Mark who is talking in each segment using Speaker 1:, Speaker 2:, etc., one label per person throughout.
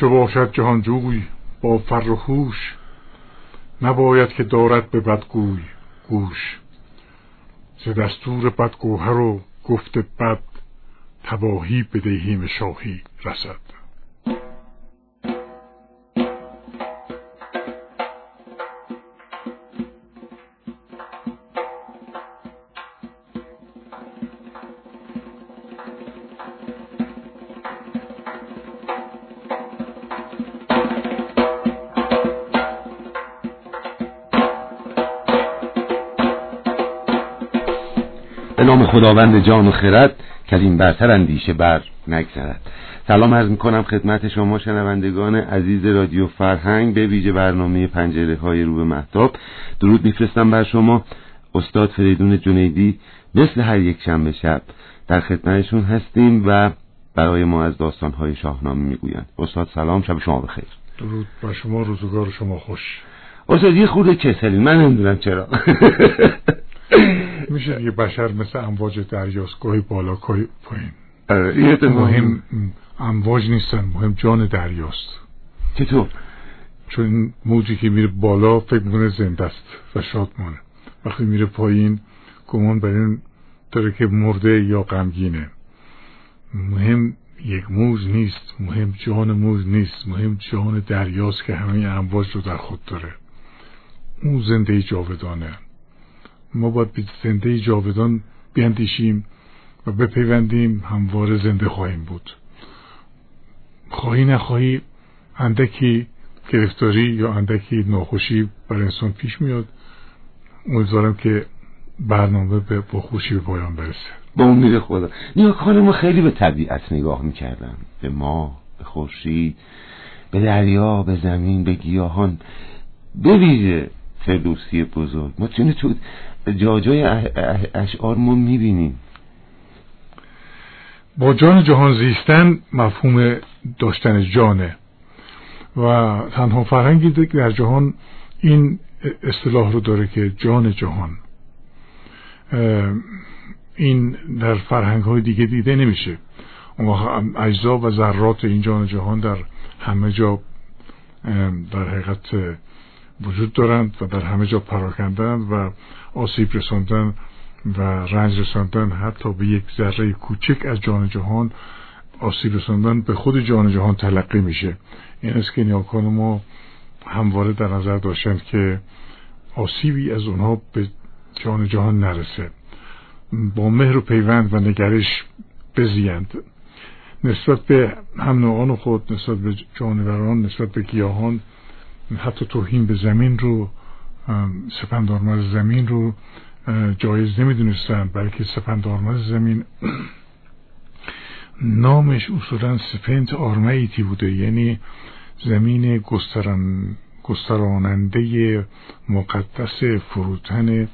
Speaker 1: چو باشد جهانجوی با فر و هوش؟ نباید که دارد به بدگوی گوش. ز دستور بدگوهر و گفت بد تباهی به دیهیم شاهی رسد.
Speaker 2: خداوند جان و خرد که این برتر اندیشه بر نگذرد. سلام عرض می‌کنم خدمت شما شنوندگان عزیز رادیو فرهنگ به ویژه برنامه پنجره های رو به محتاب. درود میفرستم بر شما. استاد فریدون جنیدی مثل هر یک شنبه شب در خدمتشون هستیم و برای ما از داستان های شاهنامه می‌گویند. استاد سلام شب شما بخیر.
Speaker 1: درود بر شما روزگار شما خوش.
Speaker 2: استاد یه خورده کسلی من نمی‌دونم چرا.
Speaker 1: میشه دیگه بشر مثل امواج دریاست گاهی بالا گاهی پایین. مهم امواج نیستن مهم جان دریاست.
Speaker 2: چطور؟
Speaker 1: چون این موجی که میره بالا فکر می‌کنه زنده است و شادمانه وقتی میره پایین گمان بر این داره که مرده یا غمگینه. مهم یک موج نیست مهم جان موج نیست مهم جان دریاست که همه امواج رو در خود داره. اون زنده جاودانه. ما باید به زنده جاودان بیندیشیم و بپیوندیم همواره زنده خواهیم بود. خواهی نخواهی اندکی گرفتاری یا اندکی ناخوشی بر انسان پیش میاد. امیدوارم که برنامه به با خوشی به پایان برسه.
Speaker 2: با امید خدا. نیاکان ما خیلی به طبیعت نگاه می‌کردن به ما به خورشید به دریا به زمین به گیاهان. به فردوسی بزرگ. ما چون تو جاجای اشعار ما می‌بینیم.
Speaker 1: با جان جهان زیستن مفهوم داشتن جانه. و تنها فرهنگی در جهان این اصطلاح رو داره که جان جهان. این در فرهنگ های دیگه دیده نمیشه. اجزا و ذرات این جان جهان در همه جا در حقیقت وجود دارند و در همه جا پراکندند و آسیب رساندن و رنج رساندن حتی به یک ذره کوچک از جان جهان آسیب رساندن به خود جان جهان تلقی میشه. این است که نیاکان ما همواره در نظر داشتند که آسیبی از اونها به جان جهان نرسه. با مهر و پیوند و نگرش بزیند. نسبت به هم نوعان خود نسبت به جانوران نسبت به گیاهان حتی توهین به زمین رو سپندارمز زمین رو جایز نمی‌دونستن بلکه سپندارمز زمین نامش اصولا سپنت آرمیتی بوده. یعنی زمین گستران گستراننده مقدس فروتن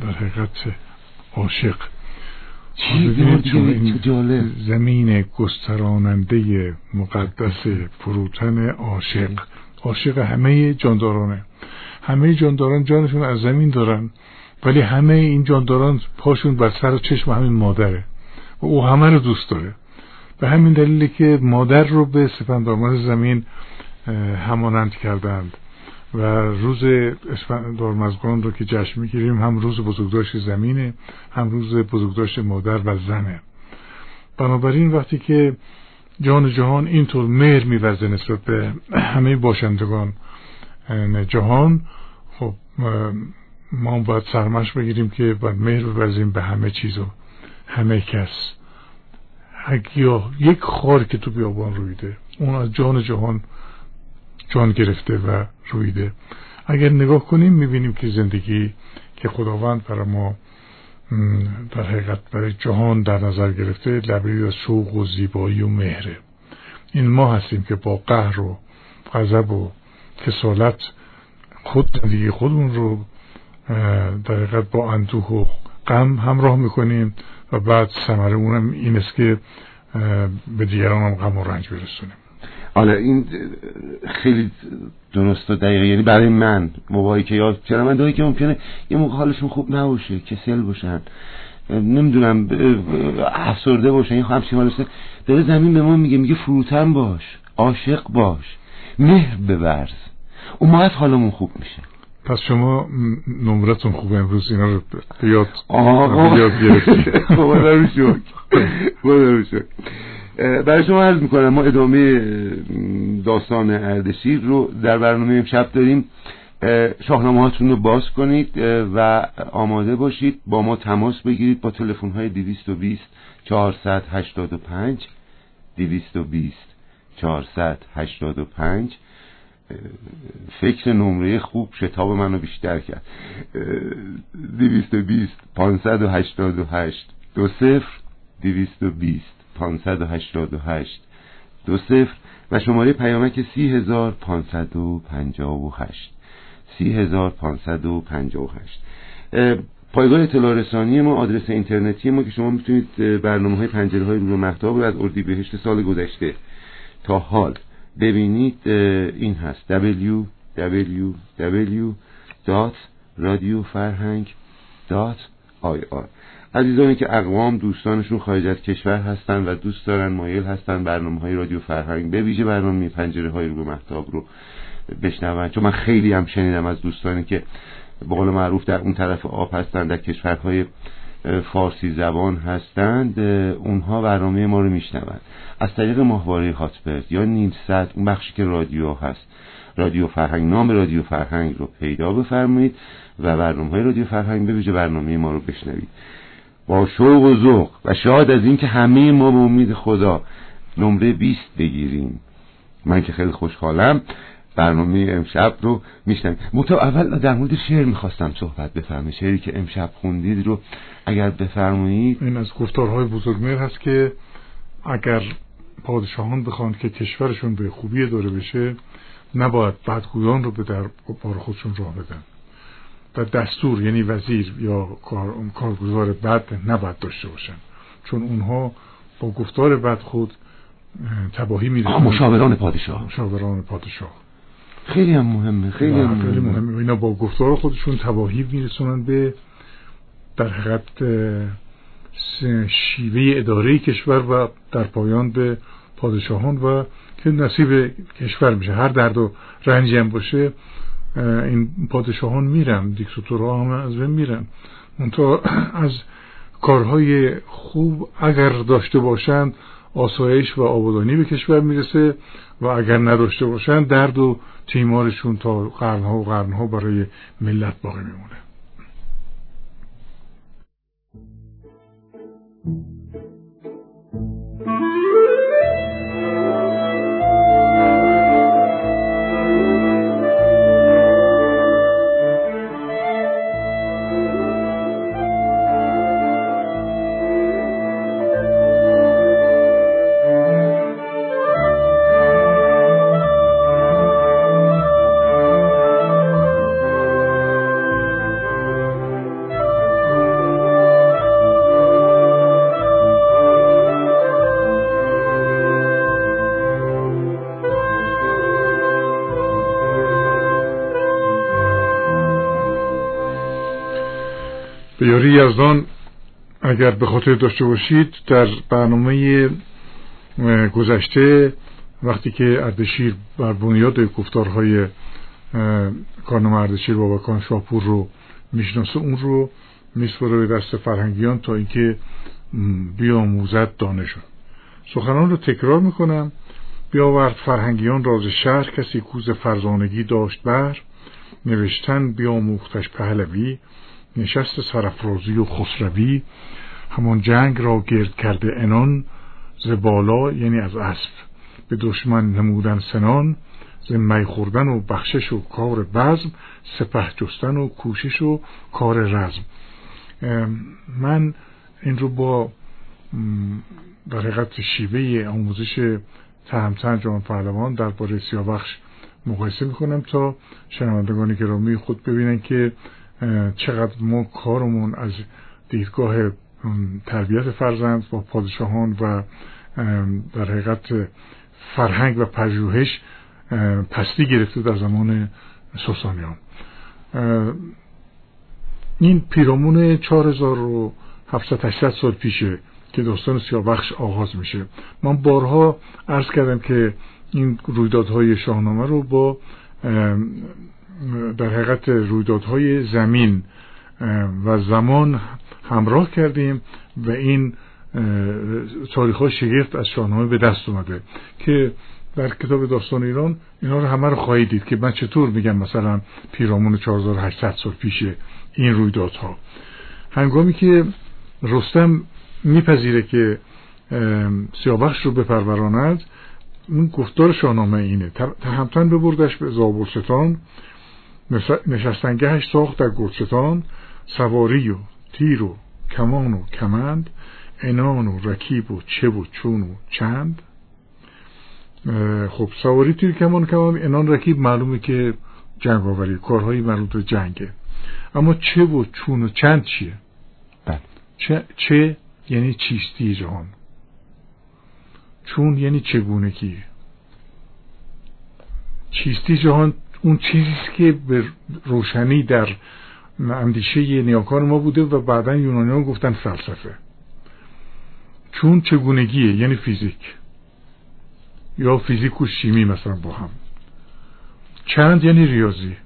Speaker 1: در حقیقت عاشق. زمین گستراننده مقدس فروتن عاشق. عاشق همه جاندارانه. همه جانداران جانشون از زمین دارن ولی همه این جانداران پاشون بر سر و چشم همین مادره و او همه رو دوست داره. به همین دلیلی که مادر رو به سپندارمز زمین همانند کردند. و روز دارمزگان رو که جشن می‌گیریم هم روز بزرگداشت زمینه هم روز بزرگداشت مادر و زنه. بنابراین وقتی که جان جهان اینطور مهر میورزه نسبت به همه باشندگان جهان خب ما باید سرمش بگیریم که باید مهر بورزیم به همه چیز و همه کس. یا یک خار که تو بیابان رویده اون از جان جهان جان گرفته و رویده. اگر نگاه کنیم می‌بینیم که زندگی که خداوند برای ما در حقیقت برای جهان در نظر گرفته لبرید از شوق و زیبایی و مهره. این ما هستیم که با قهر و غضب و کسالت خود زندگی خودمون رو در حقیقت با اندوه و غم همراه می‌کنیم و بعد سمره اونم این است که به دیگران هم غم و رنج برسونیم.
Speaker 2: حالا این خیلی درست و دقیقه. یعنی برای من موقعی که یاد چرا من دایی که ممکنه یه موقع حالشون خوب نباشه کسل باشن. نمی‌دونم افسرده باشه این همچین حالش داره زمین به ما میگه میگه فروتن باش عاشق باش مهر ببرز. اون موقع حالمون خوب میشه.
Speaker 1: پس شما نمرتون خوبه امروز اینا رو یاد
Speaker 2: آقا.
Speaker 1: یاد گرفتی
Speaker 2: برای شما عرض می‌کنم ما ادامه داستان اردشیر رو در برنامه امشب داریم. شاهنامه هاتون رو باز کنید و آماده باشید با ما تماس بگیرید با تلفن های 220 485 220 485 فکر نمره خوب شتاب منو بیشتر کرد. 220 588 دو صفر 220 588 دو صفر. و شماره پیامک 30558 30558 پایگاه اطلاع رسانی ما آدرس اینترنتی ما که شما می‌تونید برنامه های پنجره های مختاب رو از اردیبهشت سال گذشته. تا حال ببینید این هست. www.radiofarhang.ir عزیزانی که اقوام دوستانشون خارج از کشور هستن و دوست دارن مایل هستن برنامه های رادیو فرهنگ به ویژه برنامه پنجره های رو محتاب رو بشنون. چون من خیلی هم شنیدم از دوستانی که به قول معروف در اون طرف آب هستند در کشورهای فارسی زبان هستند اونها برنامه ما رو میشنوند از طریق ماهواره هاتبرد یا نیم اون بخشی که رادیو هست. رادیو فرهنگ نام رادیو فرهنگ رو پیدا بفرمایید و برنامه های رادیو فرهنگ به برنامه ما رو بشنوید. با شوق و ذوق. و شاد از اینکه همه ما به امید خدا نمره 20 بگیریم. من که خیلی خوشحالم. برنامه امشب رو میشنم متا اول در مورد شعر می‌خواستم صحبت بفرمایید. شعری که امشب خوندید رو اگر بفرمایید.
Speaker 1: این از گفتارهای بزرگمهر هست که اگر پادشاهان بخوان که کشورشون به خوبی داره بشه نباید بدگویان رو به در بار خودشون راه بدن. و دستور یعنی وزیر یا کار، کارگزار بد نباید داشته باشن. چون اونها با گفتار بد خود تباهی می‌رسن.
Speaker 2: مشاوران پادشاه.
Speaker 1: مشاوران پادشاه.
Speaker 2: خیلی هم مهمه خیلی هم
Speaker 1: مهمه. مهمه. اینا با گفتار خودشون تباهی میرسونن به در حقیقت شیوه اداره کشور و در پایان به پادشاهان و که نصیب کشور میشه. هر درد و رنجی هم باشه این پادشاهان میرن دیکتاتورها هم از بین میرن. منتها از کارهای خوب اگر داشته باشند آسایش و آبادانی به کشور می‌رسه و اگر نداشته باشند درد و تیمارشون تا قرنها و قرنها برای ملت باقی میمونه. یاری یزدان اگر به خاطر داشته باشید در برنامه گذشته وقتی که اردشیر بر بنیاد گفتارهای کارنامه اردشیر بابکان شاپور رو می‌شناسه اون رو میسپره به دست فرهنگیان تا اینکه بیاموزد دانشون. سخنان رو تکرار می‌کنم. بیاورد فرهنگیان راز شهر کسی کوز فرزانگی داشت بر نوشتن بیاموختش پهلوی. نشست سرفرازی و خسروی. همان جنگ را گرد کرده انان ز بالا یعنی از اسب. به دشمن نمودن سنان ز می خوردن و بخشش و کار بزم سپه جستن و کوشش و کار رزم. من این رو با در حقیقت شیوه آموزش تهمتن جان پهلوان درباره سیاوخش مقایسه می‌کنم تا شنوندگان گرامی خود ببینن که چقدر ما کارمون از دیدگاه تربیت فرزند با پادشاهان و در حقیقت فرهنگ و پژوهش پستی گرفته در زمان ساسانیان. این پیرامون 700 800 سال پیشه که داستان سیاوخش آغاز میشه. من بارها عرض کردم که این رویدادهای شاهنامه رو با در حقیقت رویدادهای زمین و زمان همراه کردیم و این تاریخ های شگفت از شاهنامه به دست اومده که در کتاب داستان ایران اینا رو همه رو خواهید دید که من چطور میگم مثلا پیرامون 4800 سال پیش این رویدادها. هنگامی که رستم میپذیره که سیاوخش رو بپروراند اون گفتار شاهنامه اینه. تهمتن ببردش به زابلستان نشستنگهش ساخت در گرستان سواری و تیر و کمان و کمند انان و رکیب و چه و چون و چند. خب سواری تیر کمان کمان انان رکیب معلومه که جنگ آوری کارهایی مربوط به جنگه. اما چه و چون و چند چیه؟
Speaker 2: بله.
Speaker 1: چه, چه یعنی چیستی جهان چون یعنی چگونگی چیستی جهان اون چیزی که به روشنی در اندیشه نیاکان ما بوده و بعدا یونانیان گفتن فلسفه. چون چگونگیه؟ یعنی فیزیک. یا فیزیک و شیمی مثلا با هم. چند یعنی ریاضی؟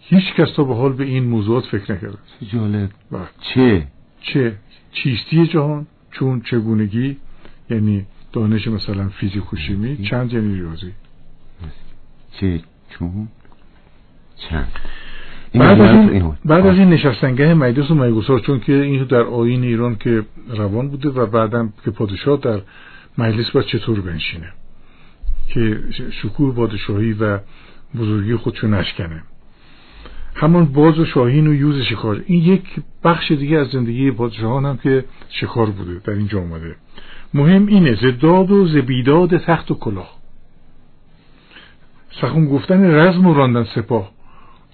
Speaker 1: هیچ کس تا به حال به این موضوعات فکر نکرده.
Speaker 2: جالب.
Speaker 1: بله.
Speaker 2: چه؟
Speaker 1: چه؟ چیستی جهان؟ چون چگونگی؟ یعنی دانش مثلا فیزیک و شیمی. چند یعنی ریاضی؟
Speaker 2: چه؟ چون چند؟
Speaker 1: بعد از این, بعد از این نشستنگه مجلس و میگسار چون که این در آین ایران که روان بوده و بعدم که پادشاه در مجلس باید چطور بنشینه؟ که شکوه پادشاهی و بزرگی خودشو نشکنه. همون باز و شاهین و یوز شکار. این یک بخش دیگه از زندگی پادشاهان هم که شکار بوده در اینجا آمده مهم اینه زداد و زبیداد تخت و کلاه. سخون گفتن رزم و راندن سپاه.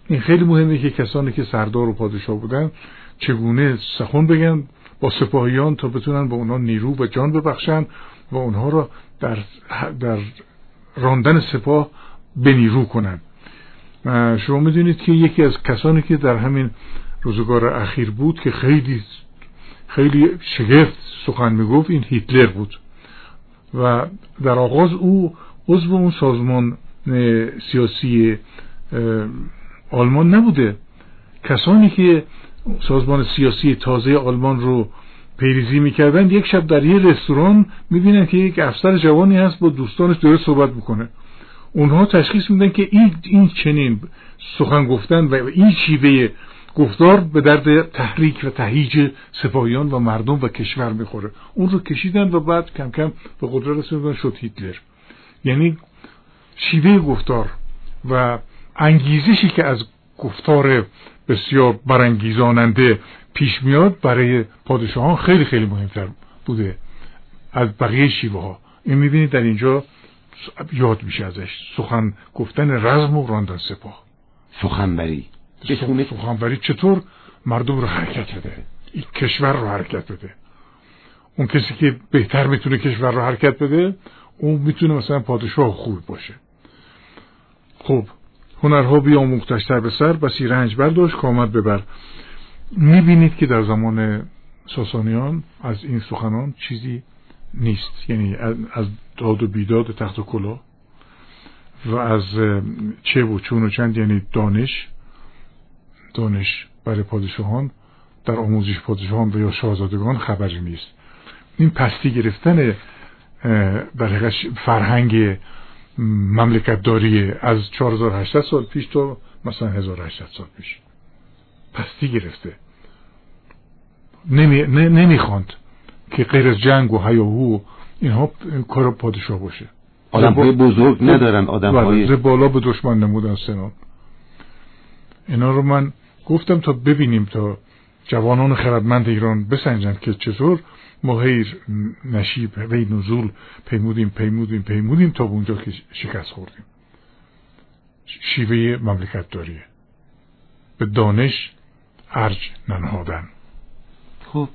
Speaker 1: این خیلی مهمه که کسانی که سردار و پادشاه بودن چگونه سخون بگن با سپاهیان تا بتونن با اونها نیرو و جان ببخشن و اونها را در, در راندن سپاه بنیرو کنن. شما می‌دونید که یکی از کسانی که در همین روزگار اخیر بود که خیلی خیلی شگفت سخن می‌گفت این هیتلر بود. و در آغاز او عضو اون سازمان سیاسی آلمان نبوده. کسانی که سازمان سیاسی تازه آلمان رو پیریزی می‌کردن یک شب در یه رستوران می‌بینن که یک افسر جوانی هست با دوستانش داره صحبت می‌کنه. اونها تشخیص میدن که این, این چنین سخن گفتن و این شیوه گفتار به درد تحریک و تهیج سپاهیان و مردم و کشور می‌خوره. اون رو کشیدن و بعد کم کم به قدرت رسوندن شد هیتلر. یعنی شیوه گفتار و انگیزشی که از گفتار بسیار برانگیزاننده پیش میاد برای پادشاهان خیلی خیلی مهمتر بوده از بقیه شیوه ها این می‌بینید در اینجا یاد میشه ازش سخن گفتن رزم و راندن سپاه.
Speaker 2: سخنبری
Speaker 1: سخنبری چطور؟ مردم رو حرکت بده. این کشور رو حرکت بده. اون کسی که بهتر می‌تونه کشور رو حرکت بده اون می‌تونه مثلا پادشاه خوب باشه. خب هنرها بیا مختشتر به سر بسی رنج برداشت کامت ببر می‌بینید که در زمان ساسانیان از این سخنان چیزی نیست. یعنی از داد و بیداد تخت و کلا و از چه و چون و چند یعنی دانش دانش برای پادشاهان در آموزش پادشاهان و یا شاهزادگان خبری نیست. این پستی گرفتن در فرهنگ مملکت داری از 4800 سال پیش تا مثلا 1800 سال پیش. پستی گرفته. نمی، نمی‌خواند که غیر از جنگ و هیاهو اینها کار پادشاه باشه.
Speaker 2: آدم های بزرگ ندارن آدم های
Speaker 1: بله، بالا به دشمن نمودن سنان اینا رو من گفتم تا ببینیم تا جوانان خردمند ایران بسنجن که چطور ما هیر نشیب وی نزول پیمودیم پیمودیم پیمودیم تا اونجا که شکست خوردیم. شیوه مملکت داریه. به دانش ارج ننهادن.
Speaker 2: خب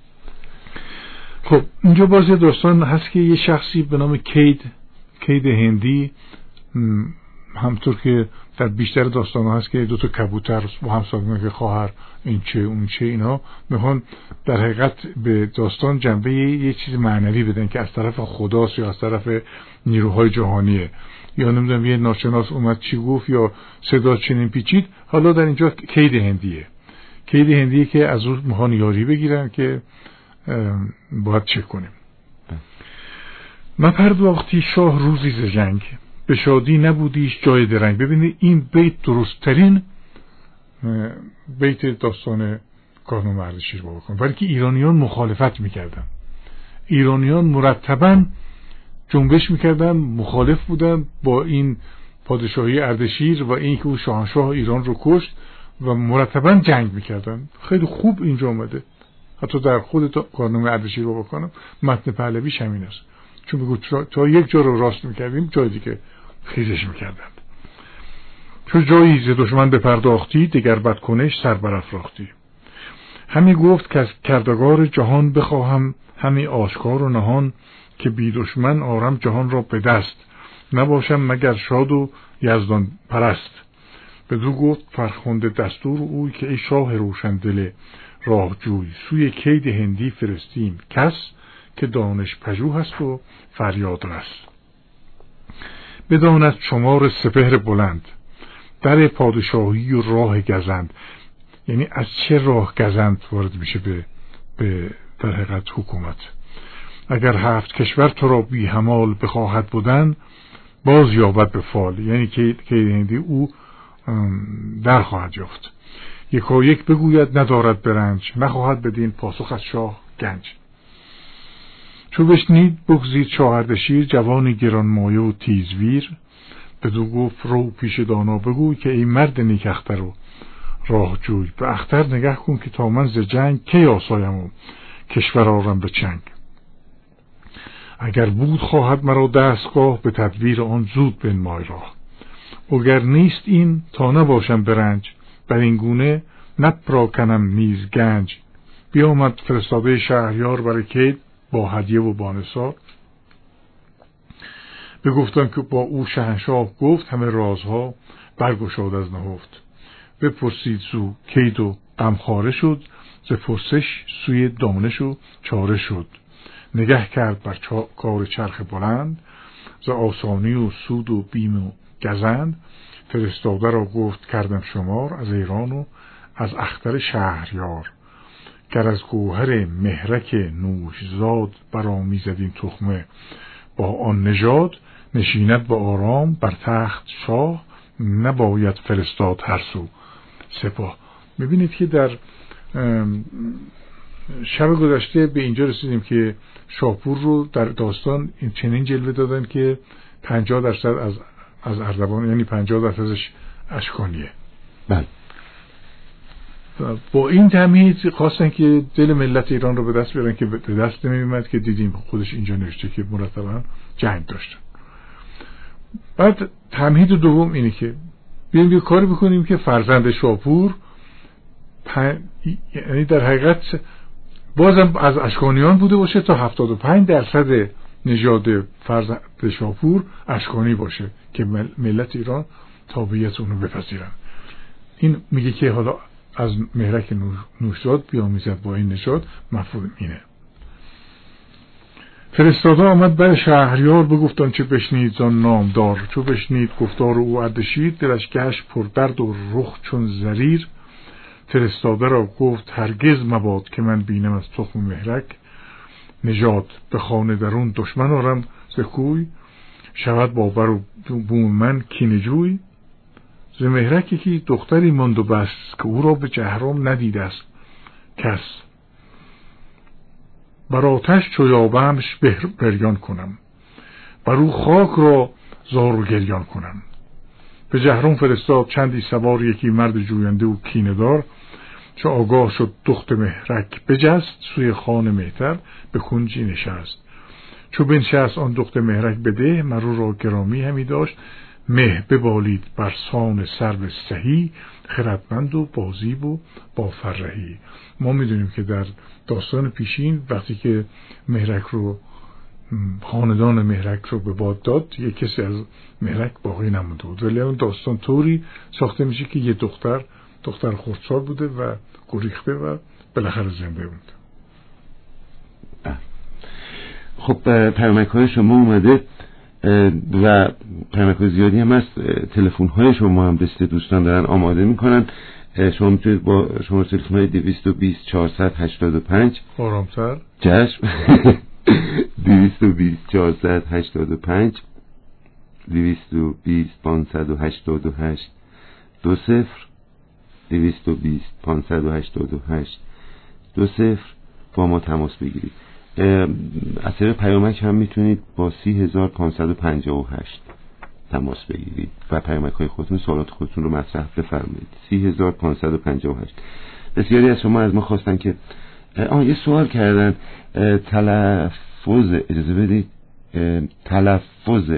Speaker 1: خب اینجا باز داستان هست که یه شخصی به نام کید کید هندی همطور که در بیشتر داستان ها هست که دو تا کبوتر با هم که خواهر این چه اون چه اینا. می‌خوان در حقیقت به داستان جنبه یه چیز معنوی بدن که از طرف خداست یا از طرف نیروهای جهانیه. یا نمی‌دونم یه ناشناس اومد چی گفت یا صدا چنین پیچید. حالا در اینجا کید هندیه کید هندیه که از اون می‌خوان یاری بگیرن که باید چه کنیم. نپرداختی شاه روزی ز جنگ. به شادی نبودیش جای درنگ. ببینید این بیت درستترین بیت داستان کارنامه ارزشی رو بکن ولی که ایرانیان مخالفت می‌کردن. ایرانیان مرتبا جنبش می‌کردن مخالف بودن با این پادشاهی اردشیر و اینکه او شاهنشاه ایران رو کشت و مرتبا جنگ می‌کردن. خیلی خوب اینجا آمده حتی در خود کارنامه اردشیر رو بکنم متن پهلویش همین است. چون بگو تا یک جا رو راست می‌کردیم جای دیگه خیزش می‌کردند. چون جایی ز دشمن بپرداختی دگر بدکنش سر برافراختی. همی گفت که از کردگار جهان بخواهم همی آشکار و نهان که بی دشمن آرم جهان را به دست. نباشم مگر شاد و یزدان پرست. بدو گفت فرخنده دستور اوی که ای شاه روشن دل راه جوی سوی کید هندی فرستیم. کس که دانش پژوه است و فریاد رست. بداند شمار سپهر بلند. در پادشاهی و راه گزند. یعنی از چه راه گزند وارد میشه به, به در حقیقت حکومت. اگر هفت کشور تو را بی همال بخواهد بودن باز یابد به فال. یعنی که هندی او در خواهد یافت. یکا یک بگوید ندارد برنج. نخواهد بدین پاسخ از شاه گنج. چو بشنید بگزید شاهردشیر جوانی گران مایه و تیزویر. بدو گفت رو پیش دانا بگوی که ای مرد نیک اختر و راه جوی به اختر نگه کن که تا من ز جنگ کی آسایم و کشور آرم به چنگ. اگر بود خواهد مرا دستگاه به تدبیر آن زود بنمای راه. اگر نیست این تا نباشم برنج. بر این گونه نپراکنم نیز گنج بیامد فرستاده شهریار برای با هدیه و بانسار به گفتن که با او شهنشاه گفت همه رازها برگشاد از نهفت. بپرسید زو کید و غمخواره شد. ز پرسش سوی دانش و چاره شد. نگه کرد بر کار چرخ بلند. ز آسانی و سود و بیم و گزند. فرستاده را گفت کردم شمار از ایران و از اختر شهریار. گر از گوهر مهرک نوشزاد برآمیزد این تخمه. با آن نژاد نشیند با آرام بر تخت شاه نباید فرستاد هر سو. سپاه. می‌بینید که در شب گذشته به اینجا رسیدیم که شاپور رو در داستان این چنین جلوه دادن که پنجاه درصد از از اردوان یعنی پنجاه درصدش اشکانیه.
Speaker 2: بله.
Speaker 1: با این تمهید خواستن که دل ملت ایران رو به دست بیارن که به دست نمیمد که دیدیم خودش اینجا نوشته که مرتبا جنگ داشتن بعد تمهید دوم اینه که بیایم یه کاری بکنیم که فرزند شاپور یعنی در حقیقت بازم از اشکانیان بوده باشه تا 75 درصد نژاد فرزند شاپور اشکانی باشه که ملت ایران تابعیت اونو بپذیرن. این میگه که حالا از مهرک نوشاد بیامیزد با این نشاد مفهوم اینه. فرستاده آمد بر شهریار بگفتان چه بشنید زان نامدار. چو بشنید گفتار او اردشیر دلش گشت پر درد و رخ چون زریر. فرستاده را گفت هرگز مباد که من بینم از تخم مهرک. نجات به خانه درون دشمن آرم ز کوی. شود با بر و بوم من کینجوی ز که دختری ماند و بس که او را به جهرام ندیده است. کس. بر آتش چویابمش بریان کنم. بر او خاک را زار و گریان کنم. به جهرام فرستاد چندی سوار یکی مرد جوینده و کیندار چه آگاه شد دخت مهرک بجست سوی خان مهتر به کنجی نشست. چو بنشست آن دخت مهرک بده مرو را گرامی همی داشت. مه ببالید بر سان سرو سهی خردمند و بازیب و با فرهی. ما می‌دونیم که در داستان پیشین وقتی که مهرک رو خاندان مهرک رو به باد داد یه کسی از مهرک باقی نمونده بود. ولی اون داستان طوری ساخته میشه که یه دختر دختر خردسال بوده و گریخته و بالاخره زنده بوده
Speaker 2: خب پیامک های شما اومده. و پیامک زیادی هم هست. تلفن های شما هم دسته دوستان دارن آماده می‌کنن. شما می‌تونید با شما تلفن های 220 485
Speaker 1: آرامتر.
Speaker 2: چشم. 220 485 220 588 دو صفر 220 588 دو صفر با ما تماس بگیرید. از طریق پیامک هم می‌تونید با 30558 تماس بگیرید و پیامک های خودتون سوالات خودتون رو مطرح بفرمایید. 30558 بسیاری از شما از ما خواستن که آن یه سوال کردن. تلفظ اجازه بدید. تلفظ.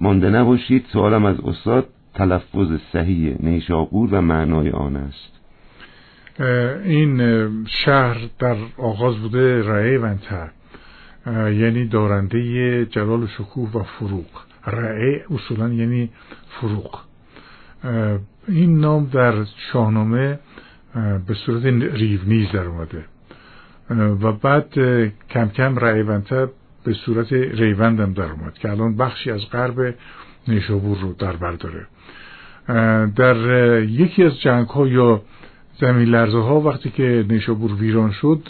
Speaker 2: مانده نباشید. سوالم از استاد تلفظ صحیح نیشابور و معنای آن است.
Speaker 1: این شهر در آغاز بوده رعه ونتر یعنی دارنده جلال و شکوه و فروغ. رعه اصولا یعنی فروغ. این نام در شاهنامه به صورت ریونیز در اومده. و بعد کم کم ونتر به صورت ریوندم در اومد که الان بخشی از غرب نیشابور رو در برداره در یکی از جنگ ها یا زمین لرزه ها وقتی که نیشابور ویران شد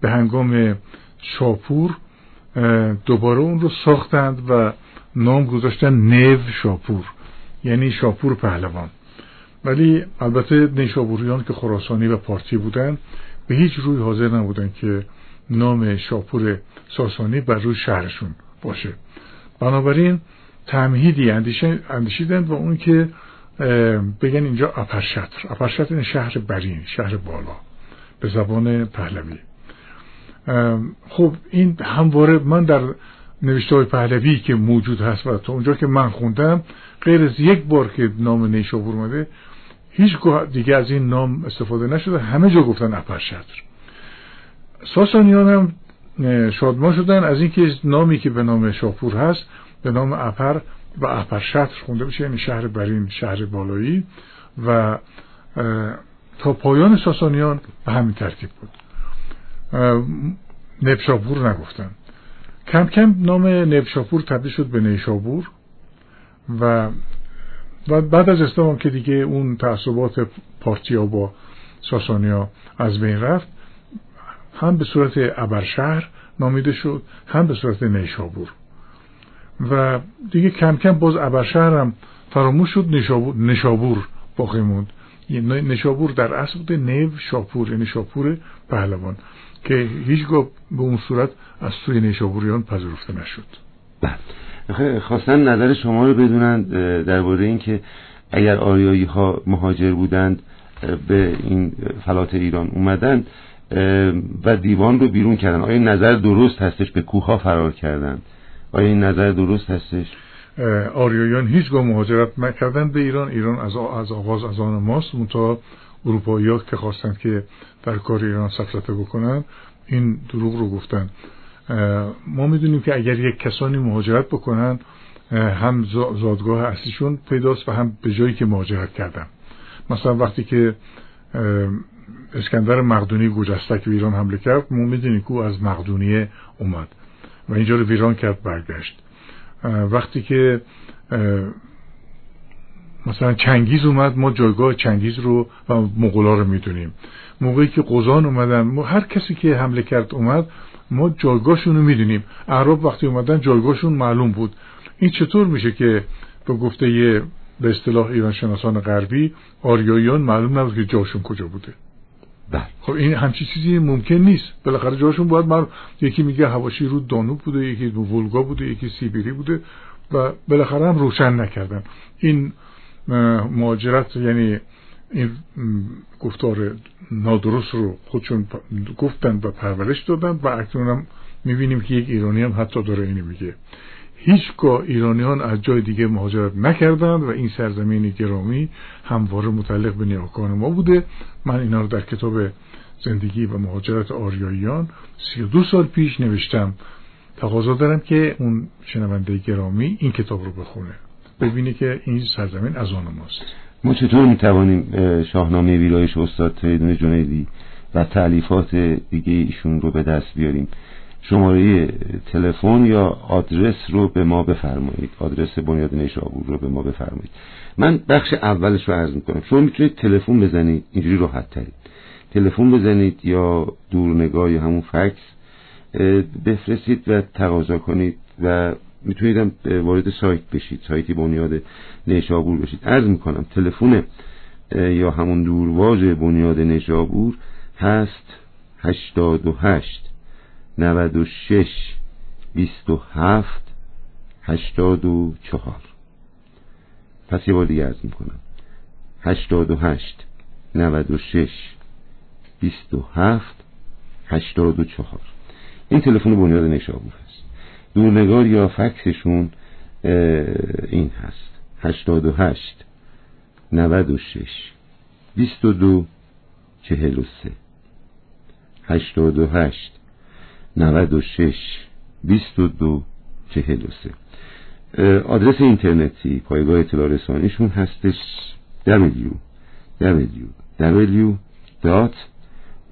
Speaker 1: به هنگام شاپور دوباره اون رو ساختند و نام گذاشتن نو شاپور یعنی شاپور پهلوان. ولی البته نیشابوریان که خراسانی و پارتی بودن به هیچ روی حاضر نبودن که نام شاپور ساسانی بر روی شهرشون باشه. بنابراین تمهیدی اندیشیدند و اون که بگن اینجا اپرشتر اپرشتر این شهر برین شهر بالا به زبان پهلوی. خب این همواره من در نوشته های پهلوی که موجود هست و تا اونجا که من خوندم غیر از یک بار که نام نیشابور اومده هیچ دیگه از این نام استفاده نشده. همه جا گفتن اپرشتر ساسانیان هم شادمان شدن از اینکه نامی که به نام شاپور هست به نام اپر و اپرشتر خونده بشه یعنی شهر برین شهر بالایی. و تا پایان ساسانیان به همین ترتیب بود. نبشاپور نگفتن. کم کم نام نبشاپور تبدیل شد به نیشابور. و بعد از اسلام که دیگه اون تعصبات پارتیا با ساسانیا از بین رفت هم به صورت ابرشهر نامیده شد هم به صورت نیشابور. و دیگه کم کم باز ابرشهر هم فراموش شد نشابور, نشابور باقی موند. نشابور در اصل بوده نیو شاپور یعنی شاپور پهلوان که هیچگاه به اون صورت از سوی نیشابوریان پذیرفته نشد.
Speaker 2: بله. خواستن نظر شما رو بدونند درباره اینکه اگر آریایی ها مهاجر بودند به این فلات ایران اومدند و دیوان رو بیرون کردن. آیا نظر درست هستش؟ به کوه ها فرار کردند. آیا این نظر درست هستش؟
Speaker 1: آریایان هیچگاه مهاجرت نکردن به ایران. ایران از, از آغاز از آن ماست. منتها اروپایی ها که خواستند که در کار ایران سفلته بکنن این دروغ رو گفتن. ما می‌دونیم که اگر یک کسانی مهاجرت بکنن هم زادگاه اصلیشون پیداست و هم به جایی که مهاجرت کردن. مثلا وقتی که اسکندر مقدونی گجستک به ایران حمله کرد ما می‌دونیم که او از مقدونیه اومد. و اینجا رو ویران کرد برگشت. وقتی که مثلا چنگیز اومد ما جایگاه چنگیز رو و مغولا رو می‌دونیم. موقعی که قزان اومدن ما هر کسی که حمله کرد اومد ما جایگاهشون رو می‌دونیم. اعراب وقتی اومدن جایگاهشون معلوم بود. این چطور میشه که به گفته به اصطلاح ایران شناسان غربی آریاییان معلوم نبود که جاشون کجا بوده؟
Speaker 2: بله.
Speaker 1: خب این همچی چیزی ممکن نیست. بالاخره جاشون باید من یکی میگه هواشی رو دانوب بوده یکی ولگا بوده یکی سیبیری بوده و بالاخره هم روشن نکردن. این مهاجرت یعنی این گفتار نادرست رو خودشون گفتن و پرورش دادن و اکنون هم می‌بینیم که یک ایرانی هم حتی داره اینی میگه. هیچگاه ایرانیان از جای دیگه مهاجرت نکردند و این سرزمین گرامی همواره متعلق به نیاکان ما بوده. من اینا رو در کتاب زندگی و مهاجرت آریاییان سی و دو سال پیش نوشتم. تقاضا دارم که اون شنونده گرامی این کتاب رو بخونه ببینه که این سرزمین از آن ماست.
Speaker 2: ما چطور می‌توانیم شاهنامه ویرایش استاد تریدون جنیدی و تعلیفات دیگه ایشون رو به دست بیاریم؟ شماره تلفن یا آدرس رو به ما بفرمایید. آدرس بنیاد نیشابور رو به ما بفرمایید. من بخش اولش رو عرض می‌کنم. شما می‌تونید تلفن بزنید. اینجوری راحت ترید. تلفن بزنید یا دورنگاه یا همون فکس بفرستید و تقاضا کنید و می‌تونید هم وارد سایت بشید. سایتی بنیاد نیشابور بشید. عرض می‌کنم تلفن یا همون دورواژ بنیاد نیشابور هست 88 96 27 84 پس یه بار دیگه عرض می‌کنم. 88 96 27 84 این تلفن بنیاد نشابور هست. دورنگار یا فکسشون این هست. 88 96 22 43 88 96 22 43 آدرس اینترنتی پایگاه اطلاع رسانیشون هستش. w w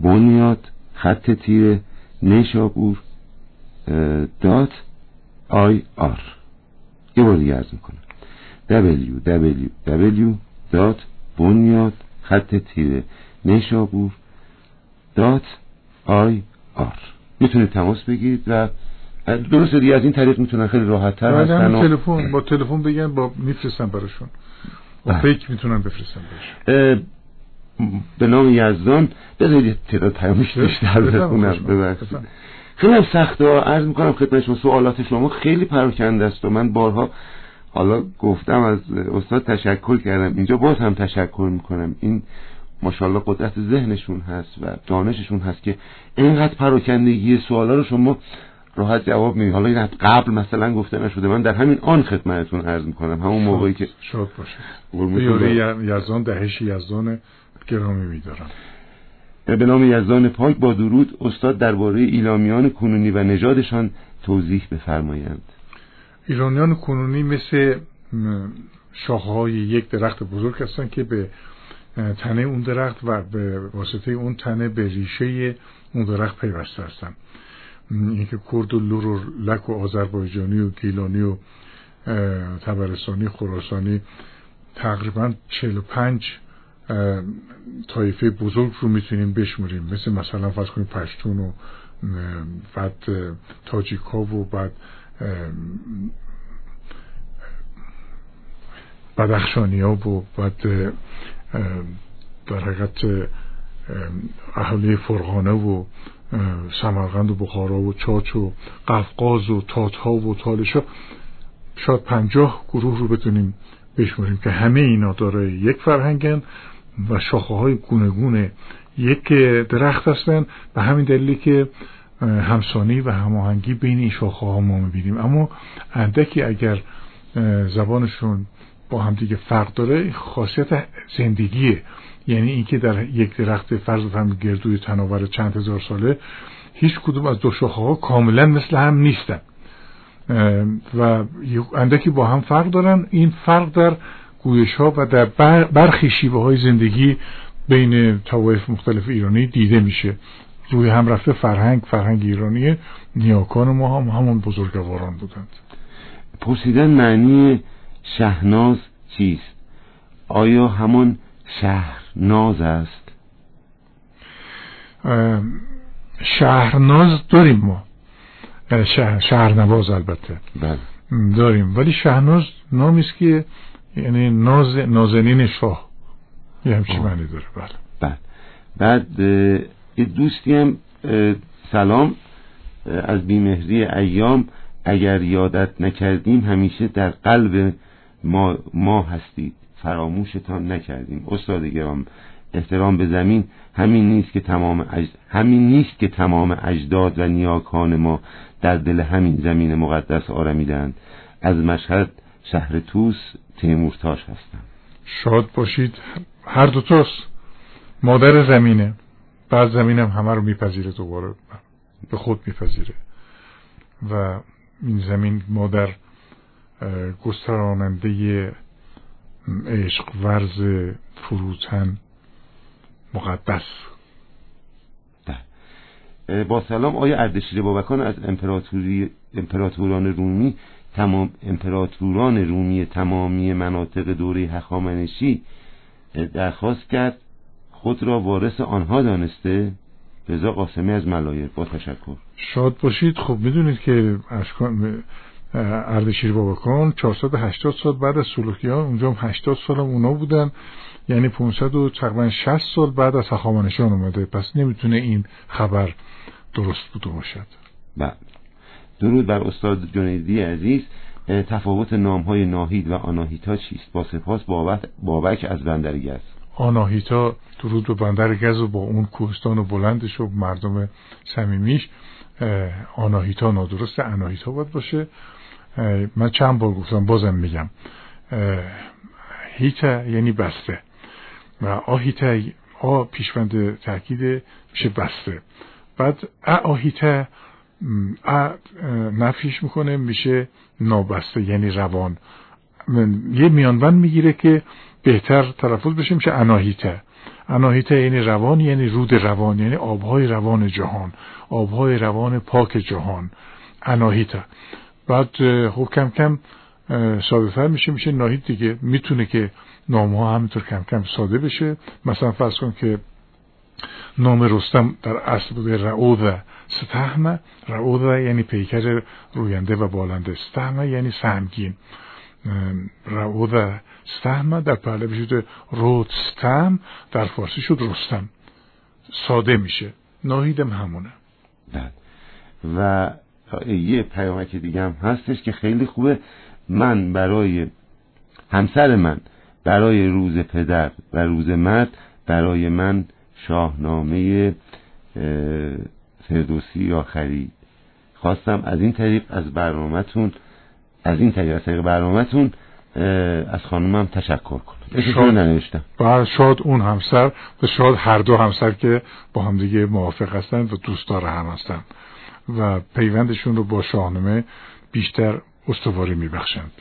Speaker 2: بنیاد خط تیره نیشابور dot ir یه بار دیگه عرض می‌کنم. www dot بنیاد خط تیره نیشابور dot ir می‌تونید تماس بگیرید و درست دیگه از این طریق می‌تونن خیلی راحت تر
Speaker 1: هستن تلفن با تلفن بگن با میفرستن براشون. با بله. فکس می‌تونن بفرستن براشون.
Speaker 2: به نام یزدان. بذارید تعداد پیامش بیشتر بخونم ببخشید. خیلی هم سخته عرض می‌کنم خدمت شما سوالات شما خیلی پراکنده است و من بارها حالا گفتم از استاد تشکر کردم. اینجا باز هم تشکر می‌کنم. این ماشاءالله قدرت ذهنشون هست و دانششون هست که اینقدر پراکندگی سوالا رو شما راحت جواب می‌دید. حالا این قبل مثلا گفته نشده. من در همین آن خدمتتون عرض می‌کنم. همون موقعی که
Speaker 1: شاد باشه. یزدان دهش یزدان گرامی میدارم.
Speaker 2: به نام یزدان پاک با درود استاد درباره ایلامیان کنونی و نژادشان توضیح بفرمایند.
Speaker 1: ایرانیان کنونی مثل شاخهای یک درخت بزرگ هستند که به تنه اون درخت و به واسطه اون تنه به ریشه اون درخت پیوسته هستند اینکه کرد و لور و لک و آذربایجانی و گیلانی و تبرستانی خراسانی تقریبا 45 طایفه بزرگ رو می‌تونیم بشمریم مثل مثلا فرض کنیم پشتون و بعد تاجیک و بعد بدخشانی ها و بعد در حقیقت اهالی فرغانه و سمرغند و بخارا و چاچ و قفقاز و تاتها و تالشا شاید پنجاه گروه رو بتونیم بشمریم که همه اینا داره یک فرهنگن و شاخه های گونه یک درخت هستن. و همین دلیلی که همسانی و هماهنگی بین این شاخه ها ما می‌بینیم. اما اندکی اگر زبانشون با همدیگه فرق داره خاصیت زندگیه. یعنی اینکه در یک درخت فرض هم گردوی تناور چند هزار ساله هیچ کدوم از دو شاخه ها کاملا مثل هم نیستن. و اندکی با هم فرق دارن. این فرق در گویش ها و در برخی شیوه های زندگی بین توایف مختلف ایرانی دیده میشه. روی هم رفته فرهنگ فرهنگ ایرانی نیاکان ما هم همون بزرگواران بودند.
Speaker 2: پرسیدن معنی شهناز چیست؟ آیا همون شهرناز است؟
Speaker 1: شهرناز داریم ما. شهر شهرنواز البته.
Speaker 2: بله.
Speaker 1: داریم. ولی شهرناز نامیست که یعنی ناز نازنین شاه. یه همچی معنی داره. بله.
Speaker 2: بله. بعد یه دوستی هم سلام از بیمهری ایام اگر یادت نکردیم همیشه در قلب ما, ما هستید. فراموشتان نکردیم. استاد گرام احترام به زمین. همین نیست که تمام همین نیست که تمام اجداد و نیاکان ما در دل همین زمین مقدس آرمیدند از مشهد شهر توس تیمورتاش هستم.
Speaker 1: شاد باشید. هر دو توست مادر زمینه. بعد زمینم همه رو میپذیره دوباره. به خود میپذیره. و این زمین ما در گستراننده عشق ورز فروتن مقدس.
Speaker 2: با سلام آیا اردشیر بابکان از امپراتوری امپراتوران رومی تمام امپراتوران رومی تمامی مناطق دوره هخامنشی درخواست کرد خود را وارث آنها دانسته؟ رضا قاسمی از ملایر با تشکر.
Speaker 1: شاد باشید. خب می‌دونید که اشکان اردشیر بابکان 480 سال بعد از سلوکیان اونجا هم 80 سال هم اونا بودن. یعنی 500 و تقریبا 60 سال بعد از هخامنشیان اومده. پس نمی‌تونه این خبر درست بوده باشد.
Speaker 2: بله. درود بر استاد جنیدی عزیز. تفاوت نام های ناهید و آناهیتا چیست؟ با سپاس بابک از بندرگز.
Speaker 1: آناهیتا درود به بندرگز و با اون کوهستان و بلندش و مردم صمیمیش. آناهیتا نادرسته آناهیتا باید باشه. من چند بار گفتم بازم میگم. هیتا یعنی بسته. و آهیتا آ پیشوند تاکید میشه بسته. بعد آهیتا ا نفیش می‌کنه میشه نابسته یعنی روان. یه میانبند می‌گیره که بهتر تلفظ بشه میشه اناهیته. اناهیته یعنی روان یعنی رود روان یعنی آبهای روان جهان. آبهای روان پاک جهان. اناهیته. بعد خب کم کم ساده میشه میشه ناهید دیگه می‌تونه که نام ها همینطور کم کم ساده بشه. مثلا فرض کن که نام رستم در اصل بوده رعوذ ستهمه رعوذ یعنی پیکر روینده و بالنده. ستهمه یعنی سهمگین. رعوذ ستهمه در پهلوی شده ستم در فارسی شد رستم. ساده میشه. ناهیدم همونه.
Speaker 2: بله. و یه پیامک دیگه هم هستش که خیلی خوبه. من برای همسر من برای روز پدر و روز مرد برای من شاهنامه فردوسی آخری خواستم. از این طریق از برنامهتون از این طریق از طریق برنامهتون از خانومم تشکر کنم. شاد ننوشتم.
Speaker 1: شاد اون همسر و شاد هر دو همسر که با همدیگه موافق هستند و دوستدار هم هستند و پیوندشون رو با شاهنامه بیشتر استواری میبخشند.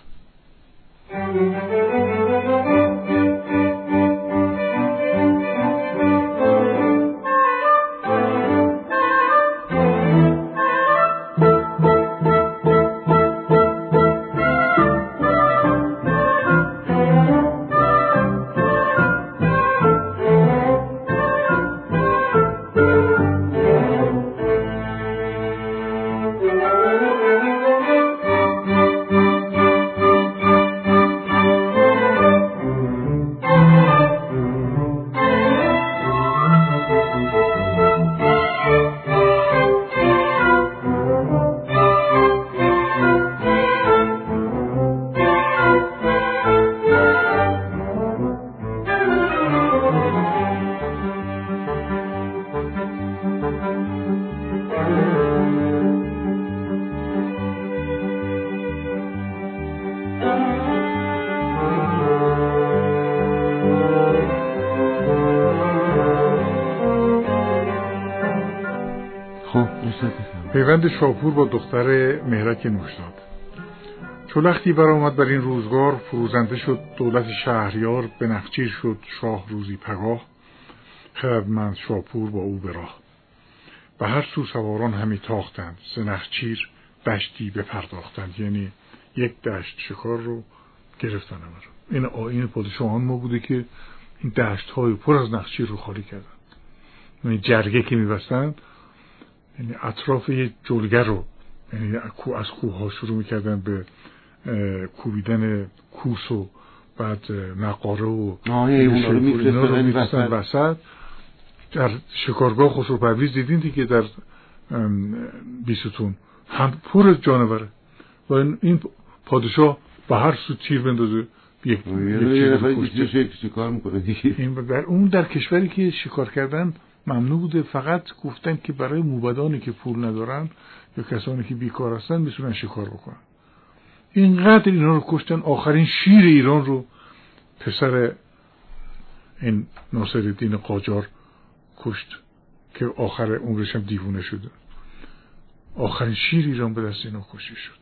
Speaker 1: پیوند شاپور با دختر مهرک نوشداد. چو برآمد بر این روزگار فروزنده شد دولت شهریار به نخچیر شد شاه روزی پگاه خردمند شاپور با او به راه. به هر سو سواران همی تاختند ز نخچیر دشتی بپرداختند یعنی یک دشت شکار رو گرفتن رو. این آین پادشاهان ما بوده که این دشت های پر از نخچیر رو خالی کردن یعنی جرگه که میبستند یعنی اطراف یه جلگه رو یعنی از کوه ها شروع می‌کردن به کوبیدن کوس و بعد نقاره و
Speaker 2: میفرستن
Speaker 1: وسط. در شکارگاه خسرو پرویز دیدین دیگه در بیستون هم پر جانوره. و این پادشاه به هر سو تیر بندازه یک
Speaker 2: شکار می‌کنه
Speaker 1: این در اون در کشوری که شکار کردن ممنوع بوده. فقط گفتن که برای موبدانی که پول ندارن یا کسانی که بیکار هستن می‌تونن شکار بکنن. اینقدر اینا رو کشتن. آخرین شیر ایران رو پسر این ناصر الدین قاجار کشت که آخر عمرش هم دیوونه شده. آخرین شیر ایران به دست اینا کشی شد.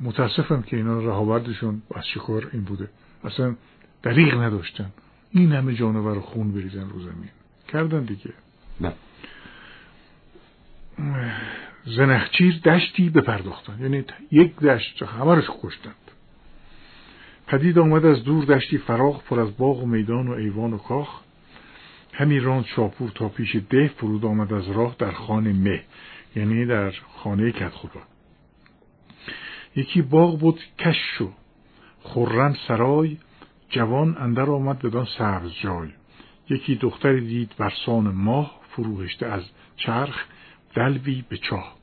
Speaker 1: متاسفم که اینا رهاوردشون از شکار این بوده. اصلا دریغ نداشتن. این همه جانور خون بریزن رو زمین. کردن دیگه.
Speaker 2: نه.
Speaker 1: زنخچیر دشتی بپرداختن. یعنی یک دشت همه رو کشتند. پدید آمد از دور دشتی فراغ پر از باغ و میدان و ایوان و کاخ. همی راند شاپور تا پیش ده فرود آمد از راه در خانه مه یعنی در خانه کدخدا یکی باغ بود کش شو خورن سرای جوان اندر آمد بدان سبز جای یکی دختری دید برسان ماه فروهشته از چرخ دلوی به چاه.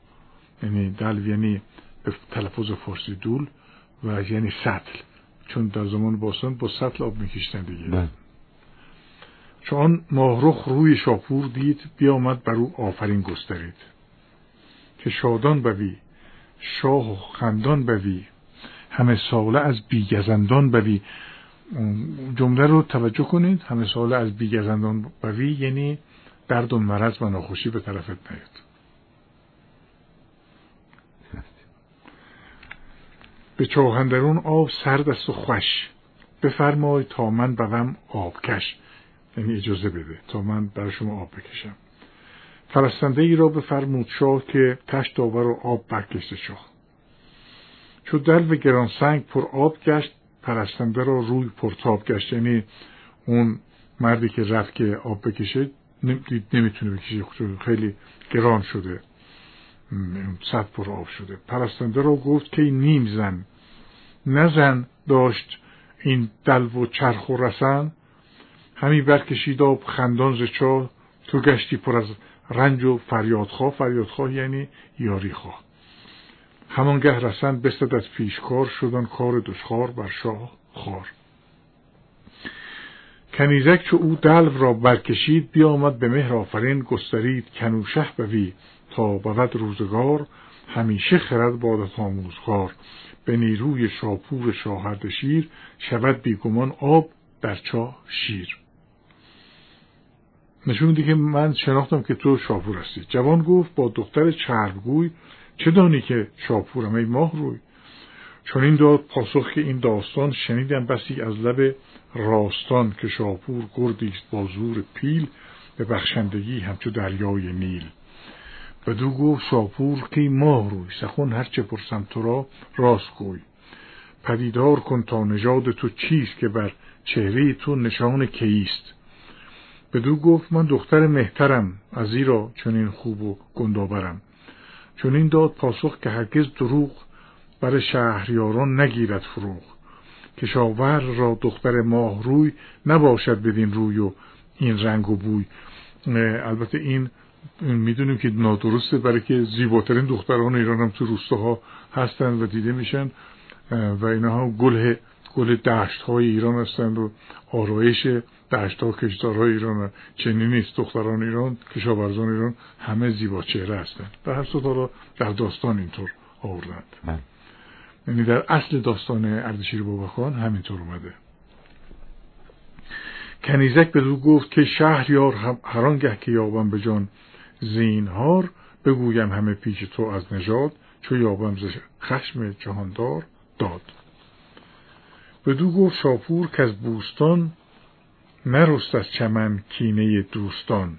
Speaker 1: یعنی دلو یعنی به تلفظ فارسی دول و یعنی سطل. چون در زمان باستان با سطل آب میکشتن دیگه.
Speaker 2: بله.
Speaker 1: چون ماهرخ روی شاپور دید بیامد بر او آفرین گسترید. که شادان بوی شاه و خندان بوی همه ساله از بیگزندان بوی جمله رو توجه کنید. همه ساله از بیگزندان بوی یعنی درد و مرض و ناخوشی به طرفت نیاد. به چاهندرون آب سرد است و خوش. بفرمای تا من بوم آبکش یعنی اجازه بده. تا من برای شما آب بکشم. فرستنده ای را بفرمود شاه که تشت آور و آب برکشته شاه چو دلو گران سنگ پر آب گشت پرستنده را روی پرتاب گشت. یعنی اون مردی که رفت که آب بکشه نمی‌تونه بکشه خیلی گران شده. صد پر آب شده. پرستنده را گفت که نیم زن. نزن داشت این دلو و چرخ و رسن همی برکشید آب خندان ز چاه تو گشتی پر از رنج و فریادخواه. فریادخواه یعنی یاریخواه همانگه رسن بستد از پیشکار شدن کار دشخار بر شاه خار کنیزک چو او دلو را برکشید بیامد به مهر آفرین گسترید کنوشه بوی تا بود روزگار همیشه خرد بادت آموزگار. به نیروی شاپور شاهرد شیر شود بیگمان آب در چاه شیر. نشون که من شناختم که تو شاپور هستی. جوان گفت با دختر چربگوی چه دانی که شاپورم؟ ای ماه روی. چون این داد پاسخ که این داستان شنیدم بسی از لب راستان که شاپور گردیست با زور پیل به بخشندگی همچو دریای نیل. دو گفت شاپور که ماه روی سخن هرچه پرسم تو را راست گوی. پدیدار کن تا نژاد تو چیست که بر چهره تو نشان کیست بدو گفت من دختر مهترم از زیرا چنین خوب و گندابرم چون این داد پاسخ که هرگز دروغ بر شهریاران نگیرد فروغ. کشاور را دختر ماه روی نباشد بدین روی و این رنگ و بوی. البته این می‌دونیم که نادرسته برای که زیباترین دختران ایران هم تو روستاها هستن و دیده میشن. و اینها گل گل دشت های ایران هستند و آرایش دشت ها کشتارهای ایران چنین نیست. دختران ایران کشاورزان ایران همه زیبا چهره هستند. و هر صدا در داستان اینطور آوردند. بله. یعنی در اصل داستان اردشیر باباخان همینطور اومده. کنیزک به دو گفت که شهریار هرانگه که یابم به جان زینهار بگویم همه پیش تو از نژاد چو یابم ز خشم جهاندار داد. بدو گفت شاپور که از بوستان نرست از چمن کینه دوستان.